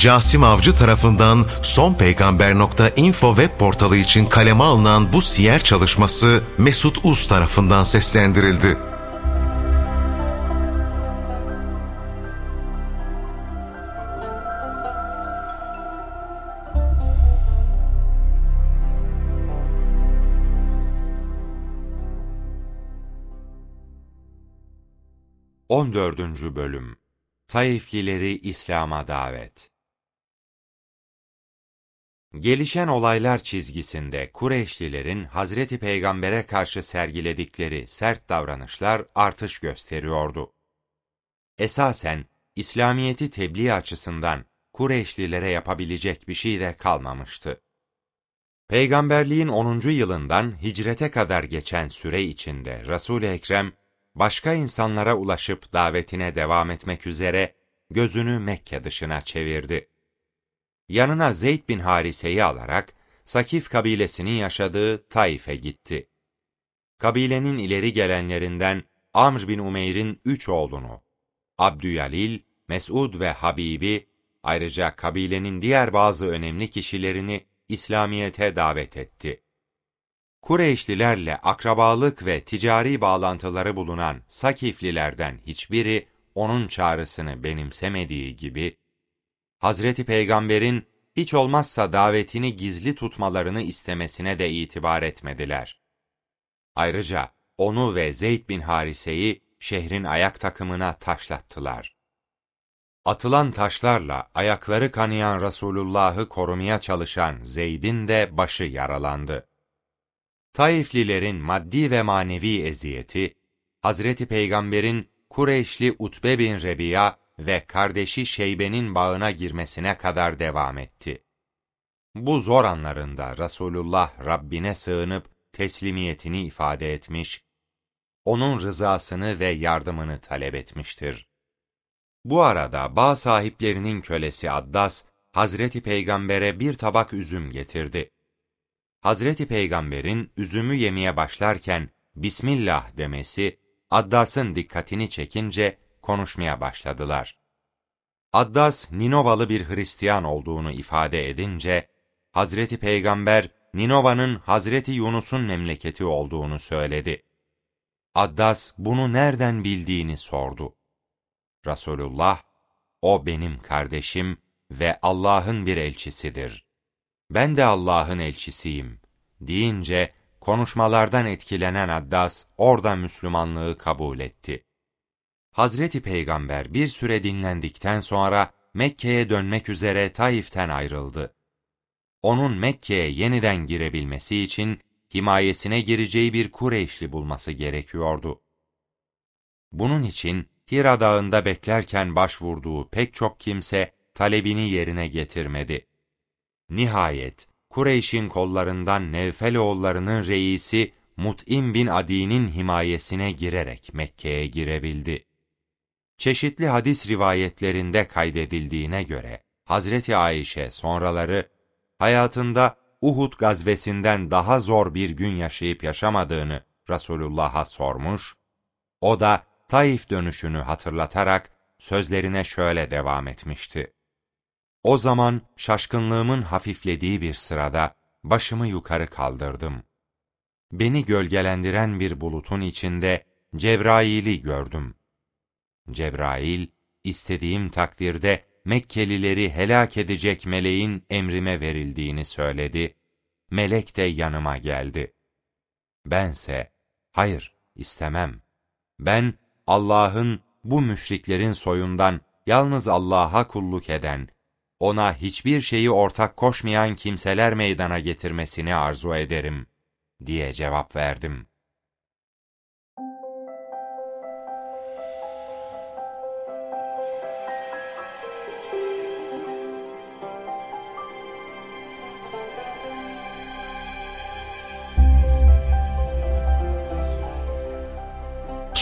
Casim Avcı tarafından sonpeygamber.info web portalı için kaleme alınan bu siyer çalışması Mesut Uz tarafından seslendirildi. Bölüm Taiflileri İslam'a Davet Gelişen olaylar çizgisinde Kureyşlilerin Hazreti Peygamber'e karşı sergiledikleri sert davranışlar artış gösteriyordu. Esasen İslamiyeti tebliğ açısından Kureyşlilere yapabilecek bir şey de kalmamıştı. Peygamberliğin 10. yılından hicrete kadar geçen süre içinde Resul-i Ekrem başka insanlara ulaşıp davetine devam etmek üzere gözünü Mekke dışına çevirdi. Yanına Zeyd bin Harise'yi alarak Sakif kabilesinin yaşadığı Taif'e gitti. Kabilenin ileri gelenlerinden Amr bin Umeyr'in üç oğlunu, Abdüyalil, Mesud ve Habibi, ayrıca kabilenin diğer bazı önemli kişilerini İslamiyet'e davet etti. Kureyşlilerle akrabalık ve ticari bağlantıları bulunan Sakiflilerden hiçbiri onun çağrısını benimsemediği gibi, Hazreti Peygamber'in hiç olmazsa davetini gizli tutmalarını istemesine de itibar etmediler. Ayrıca onu ve Zeyd bin Harise'yi şehrin ayak takımına taşlattılar. Atılan taşlarla ayakları kanayan Resulullah'ı korumaya çalışan Zeyd'in de başı yaralandı. Taiflilerin maddi ve manevi eziyeti, Hazreti Peygamber'in Kureyşli Utbe bin Rebiya ve kardeşi Şeybe'nin bağına girmesine kadar devam etti. Bu zor anlarında Resulullah Rabbine sığınıp teslimiyetini ifade etmiş, onun rızasını ve yardımını talep etmiştir. Bu arada bağ sahiplerinin kölesi Addas, Hazreti Peygamber'e bir tabak üzüm getirdi. Hazreti Peygamber'in üzümü yemeye başlarken Bismillah demesi, Addas'ın dikkatini çekince konuşmaya başladılar. Addas, Ninovalı bir Hristiyan olduğunu ifade edince, Hazreti Peygamber, Ninova'nın Hazreti Yunus'un memleketi olduğunu söyledi. Addas, bunu nereden bildiğini sordu. Resulullah, o benim kardeşim ve Allah'ın bir elçisidir. Ben de Allah'ın elçisiyim, deyince, konuşmalardan etkilenen Addas, orada Müslümanlığı kabul etti. Hazreti Peygamber bir süre dinlendikten sonra Mekke'ye dönmek üzere Taif'ten ayrıldı. Onun Mekke'ye yeniden girebilmesi için himayesine gireceği bir Kureyşli bulması gerekiyordu. Bunun için Hira Dağı'nda beklerken başvurduğu pek çok kimse talebini yerine getirmedi. Nihayet Kureyş'in kollarından Nevfel oğullarının reisi Mut'im bin Adi'nin himayesine girerek Mekke'ye girebildi. Çeşitli hadis rivayetlerinde kaydedildiğine göre Hazreti Ayşe sonraları hayatında Uhud gazvesinden daha zor bir gün yaşayıp yaşamadığını Resulullah'a sormuş, o da Taif dönüşünü hatırlatarak sözlerine şöyle devam etmişti. O zaman şaşkınlığımın hafiflediği bir sırada başımı yukarı kaldırdım. Beni gölgelendiren bir bulutun içinde Cebrail'i gördüm. Cebrail, istediğim takdirde Mekkelileri helak edecek meleğin emrime verildiğini söyledi. Melek de yanıma geldi. Bense, hayır istemem. Ben Allah'ın bu müşriklerin soyundan yalnız Allah'a kulluk eden, ona hiçbir şeyi ortak koşmayan kimseler meydana getirmesini arzu ederim, diye cevap verdim.